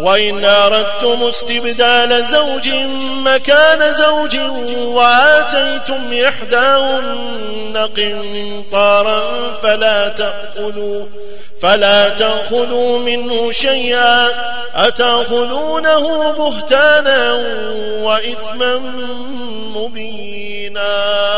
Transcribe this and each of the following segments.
وإن أردتم استبدال زوج مكان زوج وآتيتم إحداهن قنطارا فلا تأخذوا فلا تأخذوا منه شيئا أتأخذونه بهتانا وإثما مبينا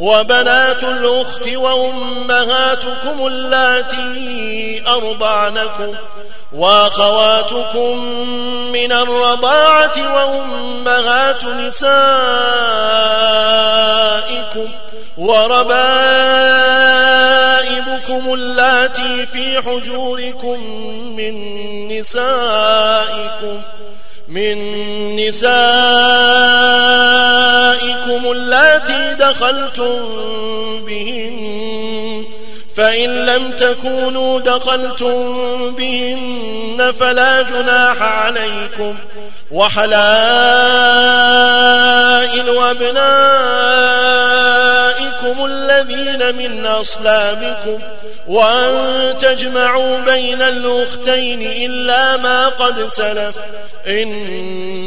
وبنات الأخت وأمهاتكم اللاتي أرضعنكم وأخواتكم من الرضاعة وأمهات نسائكم وربائبكم اللاتي في حجوركم من نسائكم من نسائكم دخلتم بهن فإن لم تكونوا دخلتم بهن فلا جناح عليكم وحلائل وأبنائكم الذين من أصلابكم وأن تجمعوا بين الأختين إلا ما قد سلف